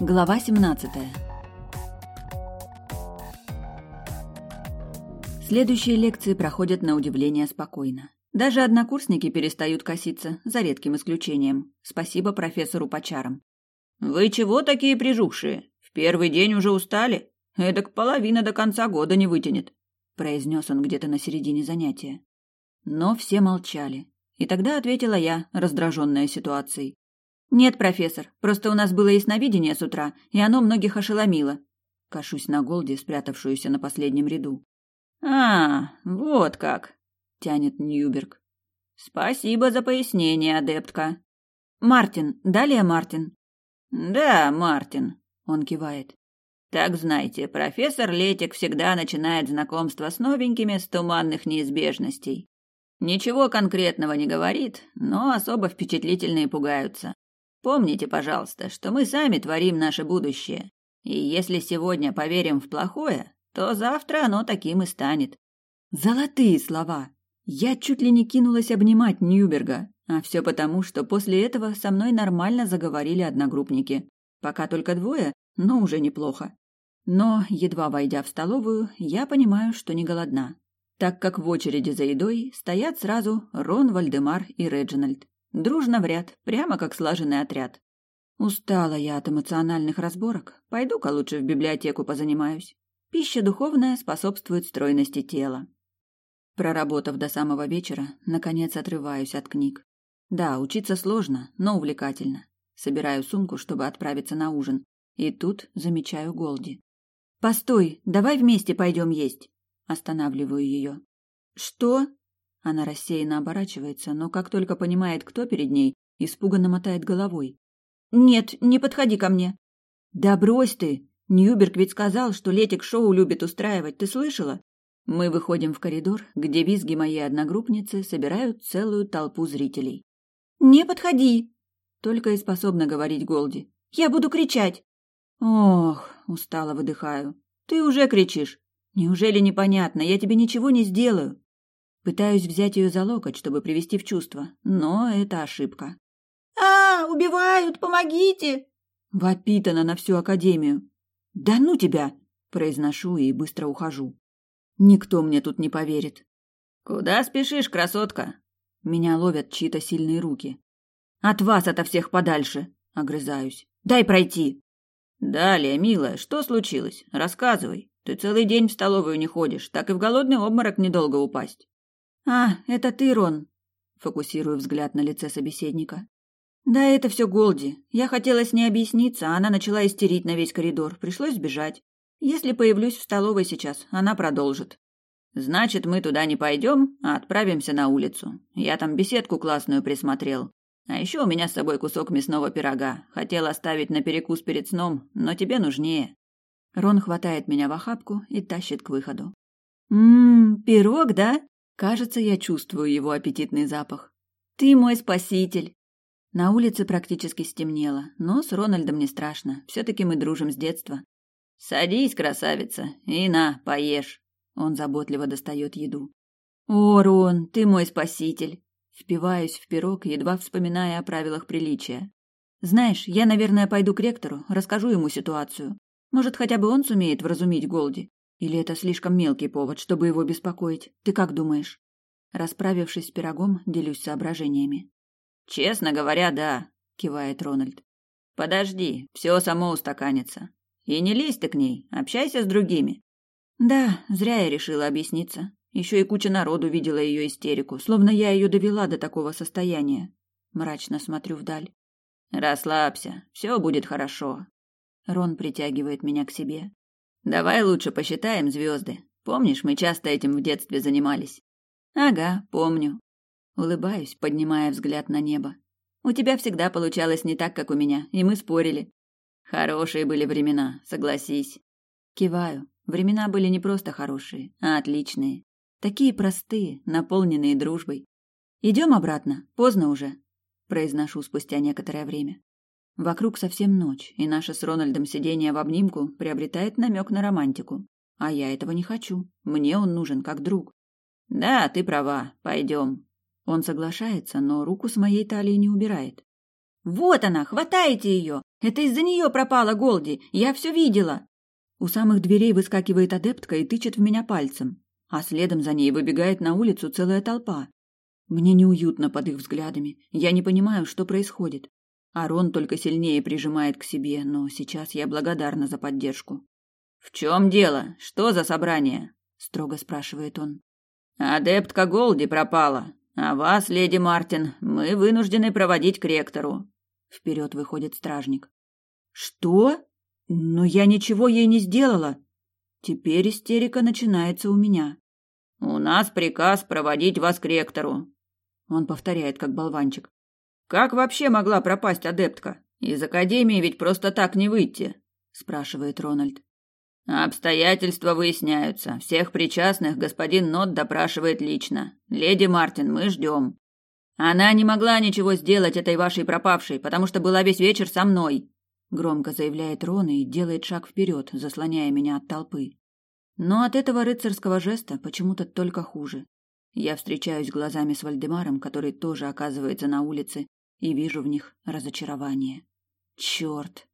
Глава 17 Следующие лекции проходят на удивление спокойно. Даже однокурсники перестают коситься, за редким исключением. Спасибо профессору Почарам. «Вы чего такие прижухшие? В первый день уже устали? Эдак половина до конца года не вытянет», произнес он где-то на середине занятия. Но все молчали. И тогда ответила я, раздраженная ситуацией. «Нет, профессор, просто у нас было ясновидение с утра, и оно многих ошеломило». Кашусь на Голди, спрятавшуюся на последнем ряду. «А, вот как!» — тянет Ньюберг. «Спасибо за пояснение, адептка». «Мартин, далее Мартин». «Да, Мартин», — он кивает. «Так знаете, профессор Летик всегда начинает знакомство с новенькими с туманных неизбежностей. Ничего конкретного не говорит, но особо впечатлительные пугаются. Помните, пожалуйста, что мы сами творим наше будущее. И если сегодня поверим в плохое, то завтра оно таким и станет. Золотые слова. Я чуть ли не кинулась обнимать Ньюберга, а все потому, что после этого со мной нормально заговорили одногруппники. Пока только двое, но уже неплохо. Но, едва войдя в столовую, я понимаю, что не голодна, так как в очереди за едой стоят сразу Рон, Вальдемар и Реджинальд. Дружно в ряд, прямо как слаженный отряд. Устала я от эмоциональных разборок. Пойду-ка лучше в библиотеку позанимаюсь. Пища духовная способствует стройности тела. Проработав до самого вечера, наконец отрываюсь от книг. Да, учиться сложно, но увлекательно. Собираю сумку, чтобы отправиться на ужин. И тут замечаю Голди. «Постой, давай вместе пойдем есть!» Останавливаю ее. «Что?» Она рассеянно оборачивается, но как только понимает, кто перед ней, испуганно мотает головой. «Нет, не подходи ко мне». «Да брось ты! Ньюберг ведь сказал, что Летик шоу любит устраивать, ты слышала?» Мы выходим в коридор, где визги моей одногруппницы собирают целую толпу зрителей. «Не подходи!» Только и способна говорить Голди. «Я буду кричать!» «Ох!» — устало выдыхаю. «Ты уже кричишь! Неужели непонятно? Я тебе ничего не сделаю!» Пытаюсь взять ее за локоть, чтобы привести в чувство, но это ошибка. «А, убивают! Помогите!» Вопит она на всю академию. «Да ну тебя!» – произношу и быстро ухожу. Никто мне тут не поверит. «Куда спешишь, красотка?» Меня ловят чьи-то сильные руки. «От вас ото всех подальше!» – огрызаюсь. «Дай пройти!» «Далее, милая, что случилось? Рассказывай. Ты целый день в столовую не ходишь, так и в голодный обморок недолго упасть». «А, это ты, Рон!» Фокусирую взгляд на лице собеседника. «Да это все Голди. Я хотела с ней объясниться, а она начала истерить на весь коридор. Пришлось сбежать. Если появлюсь в столовой сейчас, она продолжит». «Значит, мы туда не пойдем, а отправимся на улицу. Я там беседку классную присмотрел. А еще у меня с собой кусок мясного пирога. Хотел оставить на перекус перед сном, но тебе нужнее». Рон хватает меня в охапку и тащит к выходу. «Ммм, пирог, да?» Кажется, я чувствую его аппетитный запах. Ты мой спаситель. На улице практически стемнело, но с Рональдом не страшно. Все-таки мы дружим с детства. Садись, красавица, и на, поешь. Он заботливо достает еду. О, Рон, ты мой спаситель. Впиваюсь в пирог, едва вспоминая о правилах приличия. Знаешь, я, наверное, пойду к ректору, расскажу ему ситуацию. Может, хотя бы он сумеет вразумить Голди. Или это слишком мелкий повод, чтобы его беспокоить? Ты как думаешь? Расправившись с пирогом, делюсь соображениями. Честно говоря, да, кивает Рональд. Подожди, все само устаканится. И не лезь ты к ней, общайся с другими. Да, зря я решила объясниться. Еще и куча народу видела ее истерику, словно я ее довела до такого состояния. Мрачно смотрю вдаль. Расслабься, все будет хорошо. Рон притягивает меня к себе. Давай лучше посчитаем звезды. Помнишь, мы часто этим в детстве занимались? Ага, помню. Улыбаюсь, поднимая взгляд на небо. У тебя всегда получалось не так, как у меня, и мы спорили. Хорошие были времена, согласись. Киваю. Времена были не просто хорошие, а отличные. Такие простые, наполненные дружбой. Идем обратно, поздно уже, произношу спустя некоторое время. Вокруг совсем ночь, и наше с Рональдом сидение в обнимку приобретает намек на романтику. А я этого не хочу. Мне он нужен как друг. Да, ты права. Пойдем. Он соглашается, но руку с моей талии не убирает. Вот она, хватайте ее! Это из-за нее пропала Голди. Я все видела. У самых дверей выскакивает адептка и тычет в меня пальцем, а следом за ней выбегает на улицу целая толпа. Мне неуютно под их взглядами. Я не понимаю, что происходит. Арон только сильнее прижимает к себе, но сейчас я благодарна за поддержку. В чем дело? Что за собрание? строго спрашивает он. Адептка Голди пропала, а вас, леди Мартин, мы вынуждены проводить к ректору. Вперед выходит стражник. Что? Но я ничего ей не сделала. Теперь истерика начинается у меня. У нас приказ проводить вас к ректору. Он повторяет, как болванчик. Как вообще могла пропасть адептка? Из академии ведь просто так не выйти, спрашивает Рональд. Обстоятельства выясняются. Всех причастных господин Нот допрашивает лично. Леди Мартин, мы ждем. Она не могла ничего сделать этой вашей пропавшей, потому что была весь вечер со мной, громко заявляет Рон и делает шаг вперед, заслоняя меня от толпы. Но от этого рыцарского жеста почему-то только хуже. Я встречаюсь глазами с Вальдемаром, который тоже оказывается на улице, и вижу в них разочарование. Черт,